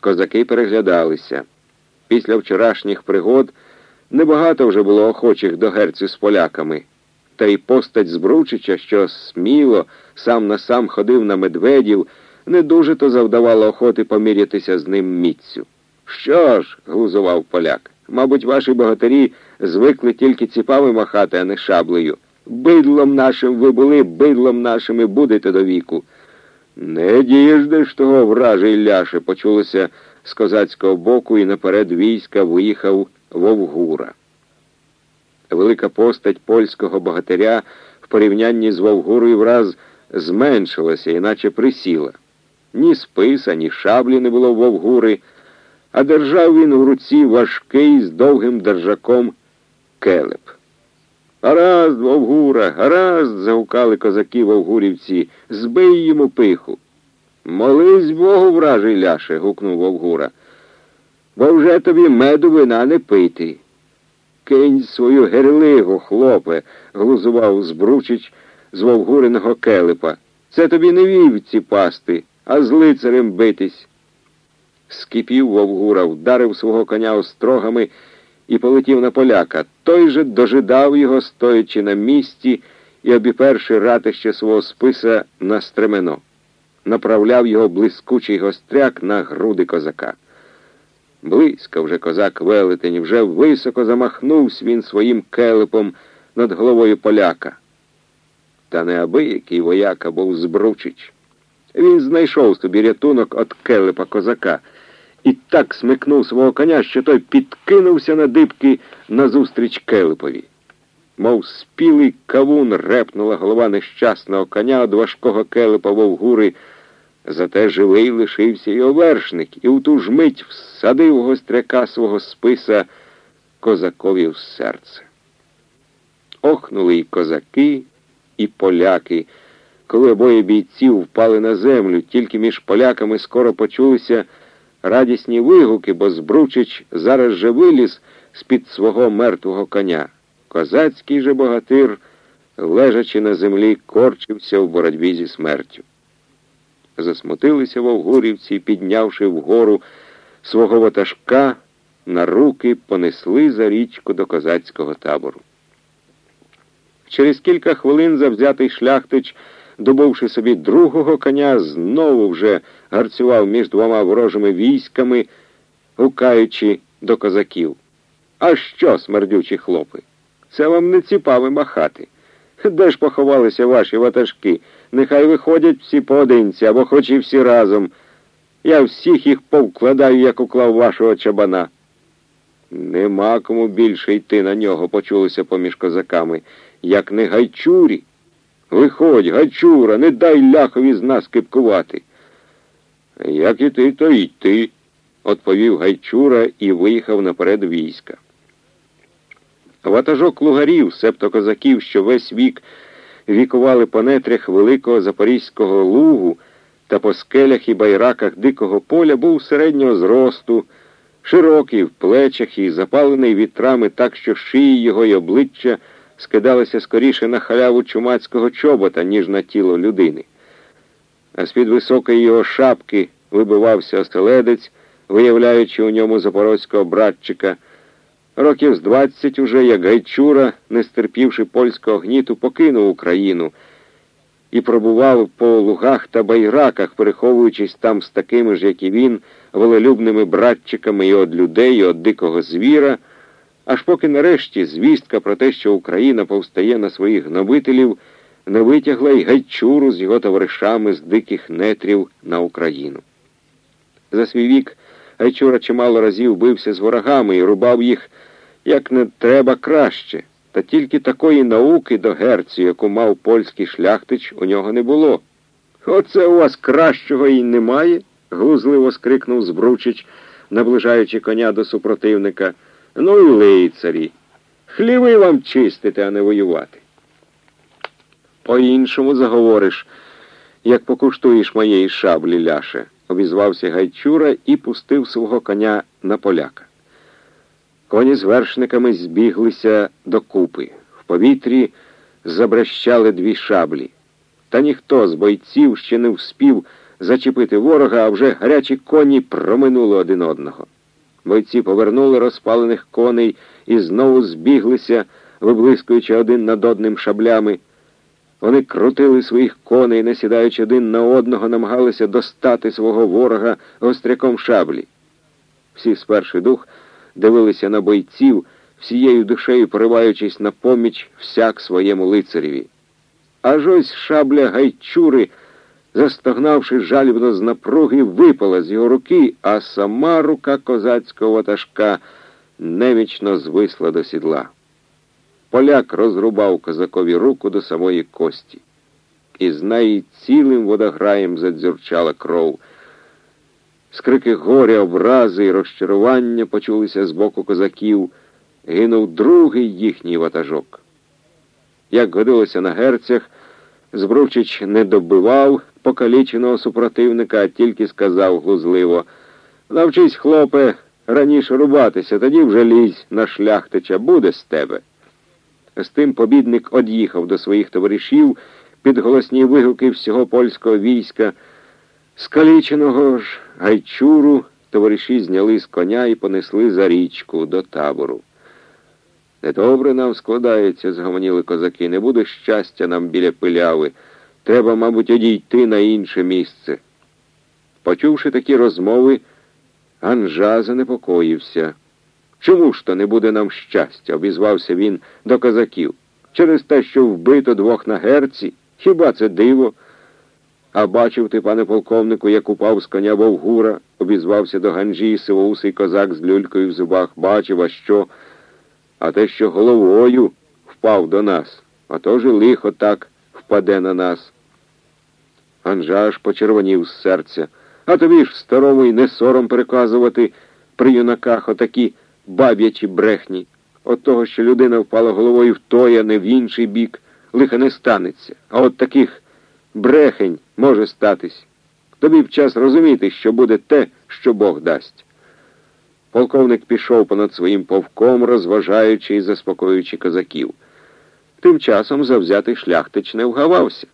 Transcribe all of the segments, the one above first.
Козаки переглядалися. Після вчорашніх пригод небагато вже було охочих до герцю з поляками, та й постать Збручича, що сміло сам на сам ходив на медведів, не дуже то завдавало охоти помірятися з ним міцю. Що ж, глузував поляк, мабуть, ваші богатирі звикли тільки ціпами махати, а не шаблею. Бидлом нашим ви були, бидлом нашим і будете до віку. Не діждеш того вражий ляше, почулося з козацького боку, і наперед війська виїхав Вовгура. Велика постать польського богатиря в порівнянні з Вовгурою враз зменшилася, іначе присіла. Ні списа, ні шаблі не було в Вовгури, а держав він у руці важкий з довгим держаком келеп. Гаразд, Вовгура, гаразд, загукали козаки вовгурівці, збий йому пиху. Молись Богу, вражий ляше, гукнув Вовгура. Бо вже тобі меду вина не пити. Кинь свою герлигу, хлопе, глузував Збручич з Вовгуриного келепа. Це тобі не вівці пасти, а з лицарем битись. Скипів Вовгура, вдарив свого коня острогами і полетів на поляка. Той же дожидав його, стоячи на місці, і обіперши ратище свого списа на стремено. Направляв його блискучий гостряк на груди козака. Близько вже козак велетень, вже високо замахнувся він своїм келепом над головою поляка. Та неабиякий вояка був Збручич. Він знайшов собі рятунок від келепа козака і так смикнув свого коня, що той підкинувся на дибки назустріч келепові. Мов спілий кавун репнула голова нещасного коня від важкого келепа вовгури, зате живий лишився й овершник, і у ту ж мить всадив гостряка свого списа козакові в серце. Охнули й козаки, і поляки. Коли обоє бійців впали на землю, тільки між поляками скоро почулися радісні вигуки, бо Збручич зараз же виліз з-під свого мертвого коня. Козацький же богатир, лежачи на землі, корчився в боротьбі зі смертю. Засмутилися вовгурівці, піднявши вгору свого ватажка, на руки понесли за річку до козацького табору. Через кілька хвилин завзятий шляхтич добувши собі другого коня, знову вже гарцював між двома ворожими військами, гукаючи до козаків. А що, смердючі хлопи? Це вам не ціпами махати. Де ж поховалися ваші ватажки? Нехай виходять всі поодинці або хоч і всі разом. Я всіх їх повкладаю, як уклав вашого чабана. Нема кому більше йти на нього, почулося поміж козаками, як не гайчурі. Виходь, гачура, не дай ляхові з нас кипкувати. Як і ти, то й ти, відповів Гайчура і виїхав наперед війська. Ватажок лугарів, септо козаків, що весь вік вікували по нетрях великого Запорізького лугу та по скелях і байраках дикого поля, був середнього зросту, широкий в плечах і запалений вітрами так, що шиї його й обличчя скидалися скоріше на халяву чумацького чобота, ніж на тіло людини. А з-під високої його шапки вибивався оселедець, виявляючи у ньому запорозького братчика. Років з двадцять уже, як Гайчура, не стерпівши польського гніту, покинув Україну і пробував по лугах та байраках, переховуючись там з такими ж, як і він, волелюбними братчиками і од людей, і од дикого звіра. Аж поки нарешті звістка про те, що Україна повстає на своїх гнобителів, не витягла й гайчуру з його товаришами з диких нетрів на Україну. За свій вік Гайчура чимало разів бився з ворогами і рубав їх як не треба краще, та тільки такої науки до герцю, яку мав польський шляхтич, у нього не було. Оце у вас кращого і немає, глузливо скрикнув Збручич, наближаючи коня до супротивника. Ну і лицарі. Хліви вам чистити, а не воювати. По-іншому заговориш, як покуштуєш моєї шаблі, ляше, обізвався Гайчура і пустив свого коня на поляка. Коні з вершниками збіглися докупи. В повітрі забрещали дві шаблі. Та ніхто з бойців ще не вспів зачепити ворога, а вже гарячі коні проминули один одного. Бойці повернули розпалених коней і знову збіглися, виблискуючи один над одним шаблями. Вони крутили своїх коней, не сідаючи один на одного, намагалися достати свого ворога гостряком шаблі. Всі сперши дух дивилися на бойців, всією душею пориваючись на поміч всяк своєму лицареві. Аж ось шабля гайчури, застогнавши жалібно з напруги, випала з його руки, а сама рука козацького ватажка немічно звисла до сідла. Поляк розрубав козакові руку до самої кості, і з неї цілим водограєм задзюрчала кров. Скрики горя, образи і розчарування почулися з боку козаків. Гинув другий їхній ватажок. Як годилося на герцях, Збручич не добивав покаліченого супротивника, а тільки сказав глузливо Навчись, хлопе, раніше рубатися, тоді вже лізь на шляхтича, буде з тебе. З тим побідник од'їхав до своїх товаришів під голосні вигуки всього польського війська. Скаліченого ж гайчуру товариші зняли з коня і понесли за річку до табору. Недобре нам складається, згомоніли козаки, не буде щастя нам біля пиляви. Треба, мабуть, одійти на інше місце. Почувши такі розмови, Анжа занепокоївся. Чому ж то не буде нам щастя? обізвався він до козаків. Через те, що вбито двох на герці, хіба це диво? А бачив ти, пане полковнику, як упав з коня Вовгура, обізвався до ганжі сивоусий козак з люлькою в зубах. Бачив, а що? А те, що головою впав до нас, а то ж лихо так впаде на нас. Анжа аж почервонів з серця. А тобі ж старому й не сором переказувати при юнаках отакі баб'ячі брехні. От того, що людина впала головою в той, а не в інший бік, лиха не станеться. А от таких брехень може статись. Тобі б час розуміти, що буде те, що Бог дасть. Полковник пішов понад своїм повком, розважаючи і заспокоюючи козаків. Тим часом завзятий шляхтич не вгавався.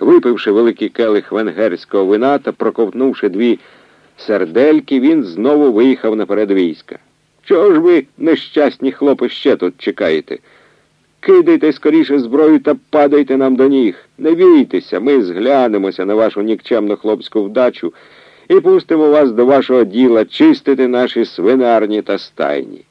Випивши великий келих венгерського вина та проковтнувши дві сердельки, він знову виїхав наперед війська. Чого ж ви, нещасні хлопи, ще тут чекаєте? Кидайте скоріше зброю та падайте нам до ніг. Не бійтеся, ми зглянемося на вашу нікчемну хлопську вдачу і пустимо вас до вашого діла чистити наші свинарні та стайні.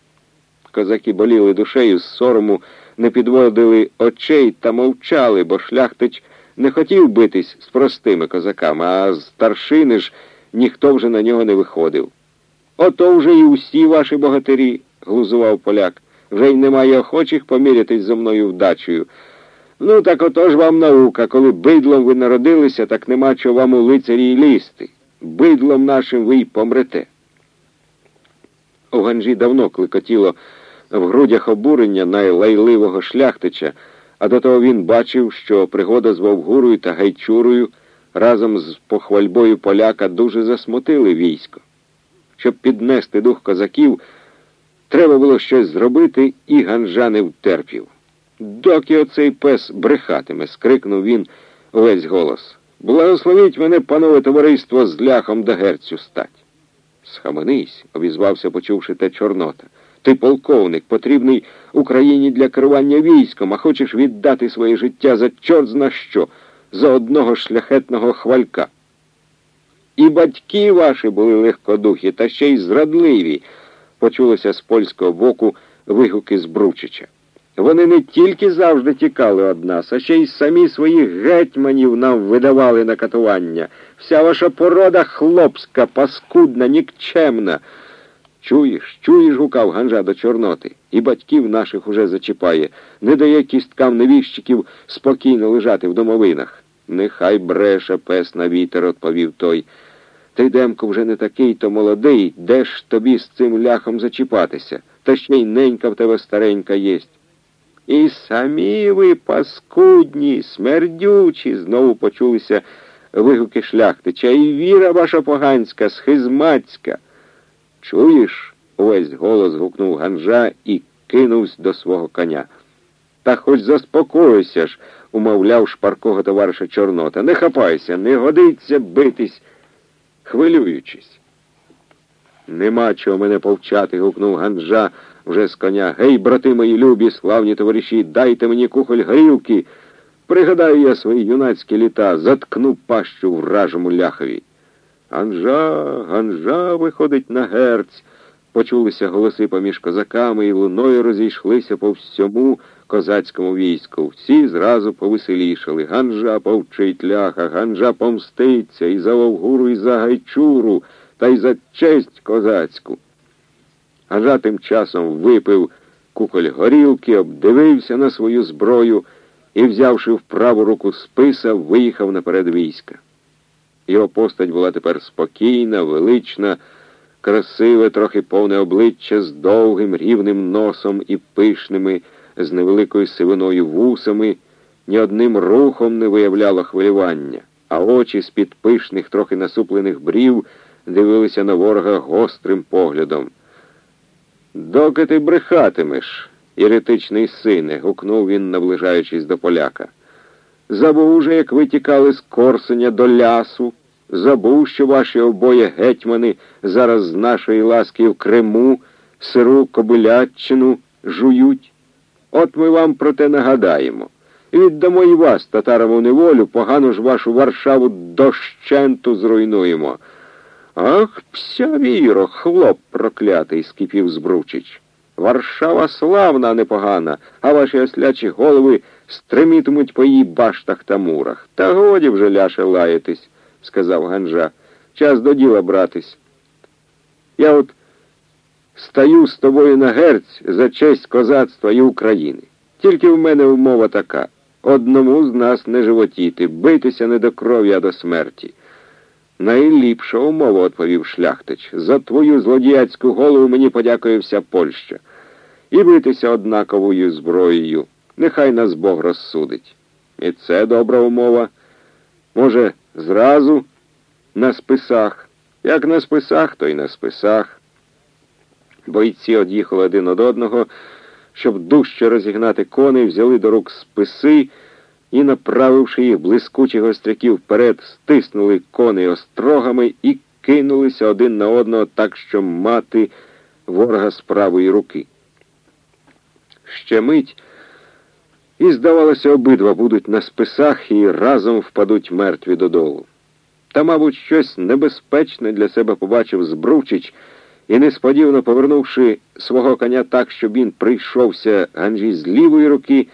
Козаки боліли душею з сорому, не підводили очей та мовчали, бо шляхтич не хотів битись з простими козаками, а старшини ж ніхто вже на нього не виходив. Ото вже і усі ваші богатирі, глузував поляк, вже й немає охочих помірятись зо мною вдачею. Ну, так ото ж вам наука, коли бидлом ви народилися, так нема чого вам у лицарі й лізти. Бидлом нашим ви й помрете. У Ганжі давно кликотіло в грудях обурення найлайливого шляхтича, а до того він бачив, що пригода з Вовгурою та Гайчурою разом з похвальбою поляка дуже засмутили військо. Щоб піднести дух козаків, треба було щось зробити, і Ганжа не втерпів. Доки оцей пес брехатиме, скрикнув він увесь голос. Благословіть мене, панове товариство, з ляхом до герцю стать. Схаменись, обізвався, почувши те Чорнота. Ти полковник, потрібний Україні для керування військом, а хочеш віддати своє життя за чорт зна що, за одного шляхетного хвалька. І батьки ваші були легкодухі, та ще й зрадливі, почулося з польського боку вигуки з Бручича. Вони не тільки завжди тікали від нас, а ще й самі своїх гетьманів нам видавали на катування. Вся ваша порода хлопська, паскудна, нікчемна. Чуєш, чуєш, гукав Ганжа до Чорноти, і батьків наших уже зачіпає, не дає кісткам невіщиків спокійно лежати в домовинах. Нехай бреше пес на вітер, відповів той. Ти, Демко, вже не такий, то молодий, де ж тобі з цим ляхом зачіпатися, та ще й ненька в тебе старенька єсть. І самі ви паскудні, смердючі, знову почулися вигуки шляхтича. І віра ваша поганська, схизмацька. Чуєш? увесь голос гукнув Ганжа і кинувся до свого коня. Та хоч заспокойся ж, умовляв шпаркого товариша Чорнота. Не хапайся, не годиться битись, хвилюючись. Нема чого мене повчати, гукнув Ганжа вже з коня. Гей, брати мої любі, славні товариші, дайте мені кухоль горілки. Пригадаю я свої юнацькі літа, заткну пащу вражому ляхові. Ганжа, ганжа виходить на герць. Почулися голоси поміж козаками і луною розійшлися по всьому козацькому війську. Всі зразу повеселішали. Ганжа повчить ляха, ганжа помститься і за Вовгуру, і за Гайчуру, та й за честь козацьку. Ганжа тим часом випив куколь горілки, обдивився на свою зброю і, взявши в праву руку списа, виїхав наперед війська. Його постать була тепер спокійна, велична, красиве, трохи повне обличчя з довгим рівним носом і пишними, з невеликою сивиною вусами, ні одним рухом не виявляло хвилювання, а очі з-під пишних, трохи насуплених брів дивилися на ворога гострим поглядом. Доки ти брехатимеш, єретичний сине, гукнув він, наближаючись до поляка. Забув уже, як ви тікали з Корсеня до лясу, забув, що ваші обоє гетьмани зараз з нашої ласки в Криму сиру Кобилятчину жують. От ми вам про те нагадаємо. Віддамо і вас, татарам у неволю, погано ж вашу Варшаву дощенту зруйнуємо. Ах, пся віро, хлоп проклятий, скипів Збручич. Варшава славна, а не погана, а ваші ослячі голови стримітимуть по її баштах та мурах. Та годі вже ляше лаятись, сказав Ганжа. Час до діла братись. Я от стаю з тобою на герць за честь козацтва і України. Тільки в мене умова така. Одному з нас не животіти, битися не до крові, а до смерті. Найліпша умова, відповів шляхтич. За твою злодіяцьку голову мені подякує вся Польща. І битися однаковою зброєю. Нехай нас Бог розсудить. І це добра умова. Може, зразу на списах. Як на списах, то й на списах. Бойці од'їхали один од одного, щоб дужче розігнати коней, взяли до рук списи і, направивши їх блискучих гостряків вперед, стиснули коней острогами і кинулися один на одного так, що мати ворога з правої руки. Ще мить, і, здавалося, обидва будуть на списах і разом впадуть мертві додолу. Та, мабуть, щось небезпечне для себе побачив Збручич і, несподівано повернувши свого коня так, щоб він прийшовся Ганжі з лівої руки,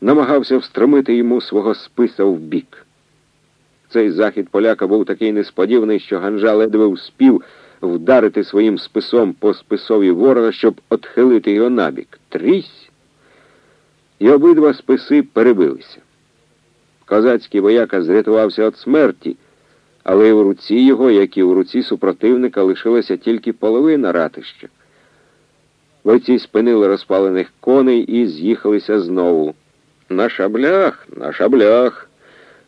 намагався встромити йому свого списа в бік. Цей захід поляка був такий несподіваний, що Ганжа ледве успів вдарити своїм списом по списові ворога, щоб отхилити його набік. Трісь! І обидва списи перебилися. Козацький вояка зрятувався від смерті, але в руці його, як і в руці супротивника, лишилася тільки половина ратища. Бойці спинили розпалених коней і з'їхалися знову. На шаблях, на шаблях.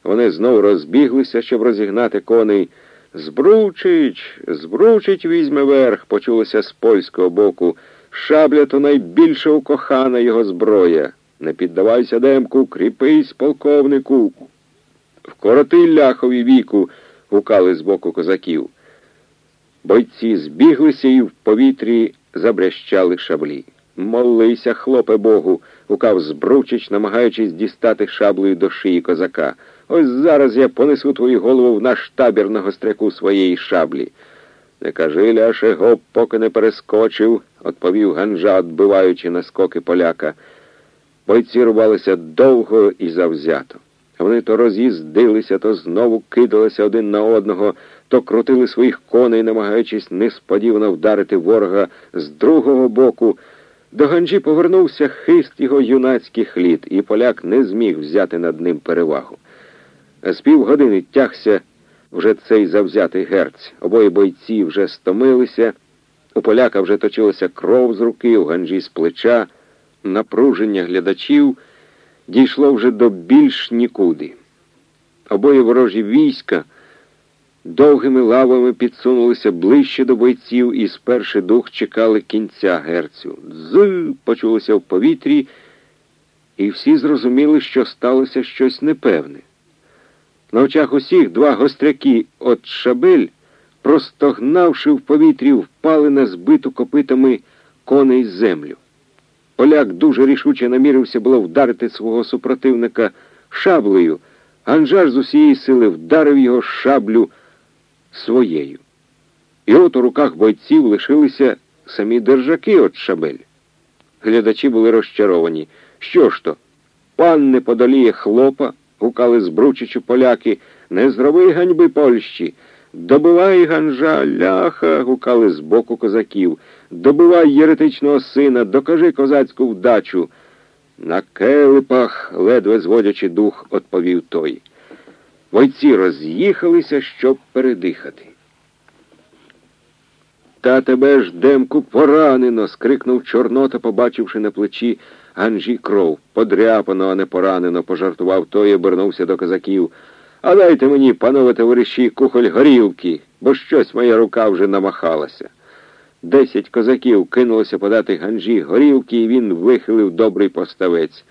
Вони знову розбіглися, щоб розігнати коней. Збручич, збручич візьме верх, почулося з польського боку. Шабля то найбільша укохана його зброя. Не піддавайся демку, кріпись, полковнику. Вкороти ляхові віку, гукали з боку козаків. Бойці збіглися і в повітрі забрящали шаблі. Молися, хлопе Богу, гукав Збручич, намагаючись дістати шаблею до шиї козака. Ось зараз я понесу твою голову в наш табір на гостряку своєї шаблі. Не кажи, ляше, гоп, поки не перескочив, відповів Ганжа, відбиваючи наскоки поляка. Бойці рубалися довго і завзято. Вони то роз'їздилися, то знову кидалися один на одного, то крутили своїх коней, намагаючись несподівано вдарити ворога з другого боку. До Ганджі повернувся хист його юнацьких літ, і поляк не зміг взяти над ним перевагу. З півгодини тягся вже цей завзятий герць. Обоє бойці вже стомилися. У поляка вже точилася кров з руки, у Ганджі з плеча. Напруження глядачів дійшло вже до більш нікуди. Обоє ворожі війська довгими лавами підсунулися ближче до бойців і сперши дух чекали кінця герцю. З почулося в повітрі, і всі зрозуміли, що сталося щось непевне. На очах усіх два гостряки от шабель, простогнавши в повітрі, впали на збиту копитами коней землю. Поляк дуже рішуче намірився було вдарити свого супротивника шаблею, Анжар з усієї сили вдарив його шаблю своєю. І от у руках бойців лишилися самі держаки от шабель. Глядачі були розчаровані. Що ж то? Пан не подоліє хлопа, гукали збручичу поляки, не зроби ганьби Польщі. Добивай ганжа, ляха, гукали з боку козаків. Добивай єретичного сина, докажи козацьку вдачу. На келипах, ледве зводячи дух, відповів той. Бойці роз'їхалися, щоб передихати. Та тебе ж, демку, поранено. скрикнув Чорнота, побачивши на плечі Ганжі кров. Подряпано, а не поранено, пожартував той і обернувся до козаків. А дайте мені, панове товариші, кухоль горілки, бо щось моя рука вже намахалася. Десять козаків кинулося подати ганжі горілки, і він вихилив добрий поставець.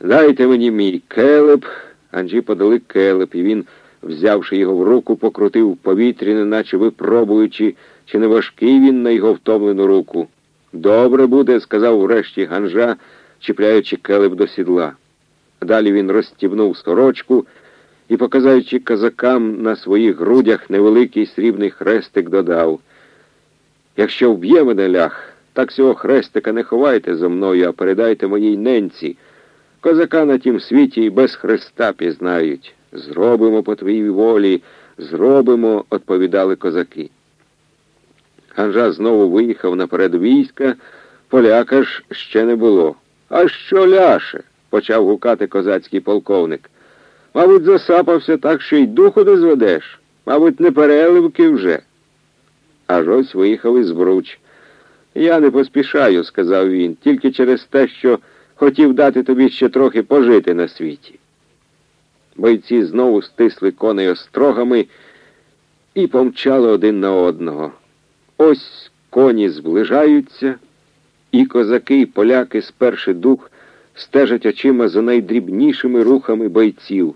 Дайте мені мій келеп. Ганжі подали келеп, і він, взявши його в руку, покрутив в повітрі, неначе випробуючи, чи не важкий він на його втомлену руку. Добре буде, сказав врешті Ганжа, чіпляючи келеп до сідла. Далі він розстібнув сорочку і, показуючи козакам на своїх грудях невеликий срібний хрестик, додав. Якщо вб'є мене лях, так цього хрестика не ховайте зо мною, а передайте моїй ненці. Козака на тім світі і без хреста пізнають. Зробимо по твоїй волі, зробимо, відповідали козаки. Ганжа знову виїхав наперед війська, поляка ж ще не було. А що ляше? почав гукати козацький полковник. Мабуть, засапався так, що й духу не зведеш. Мабуть, не переливки вже. Аж ось виїхав із Бруч. Я не поспішаю, сказав він, тільки через те, що хотів дати тобі ще трохи пожити на світі. Бойці знову стисли коней острогами і помчали один на одного. Ось коні зближаються, і козаки, і поляки, сперши дух, стежать очима за найдрібнішими рухами бойців.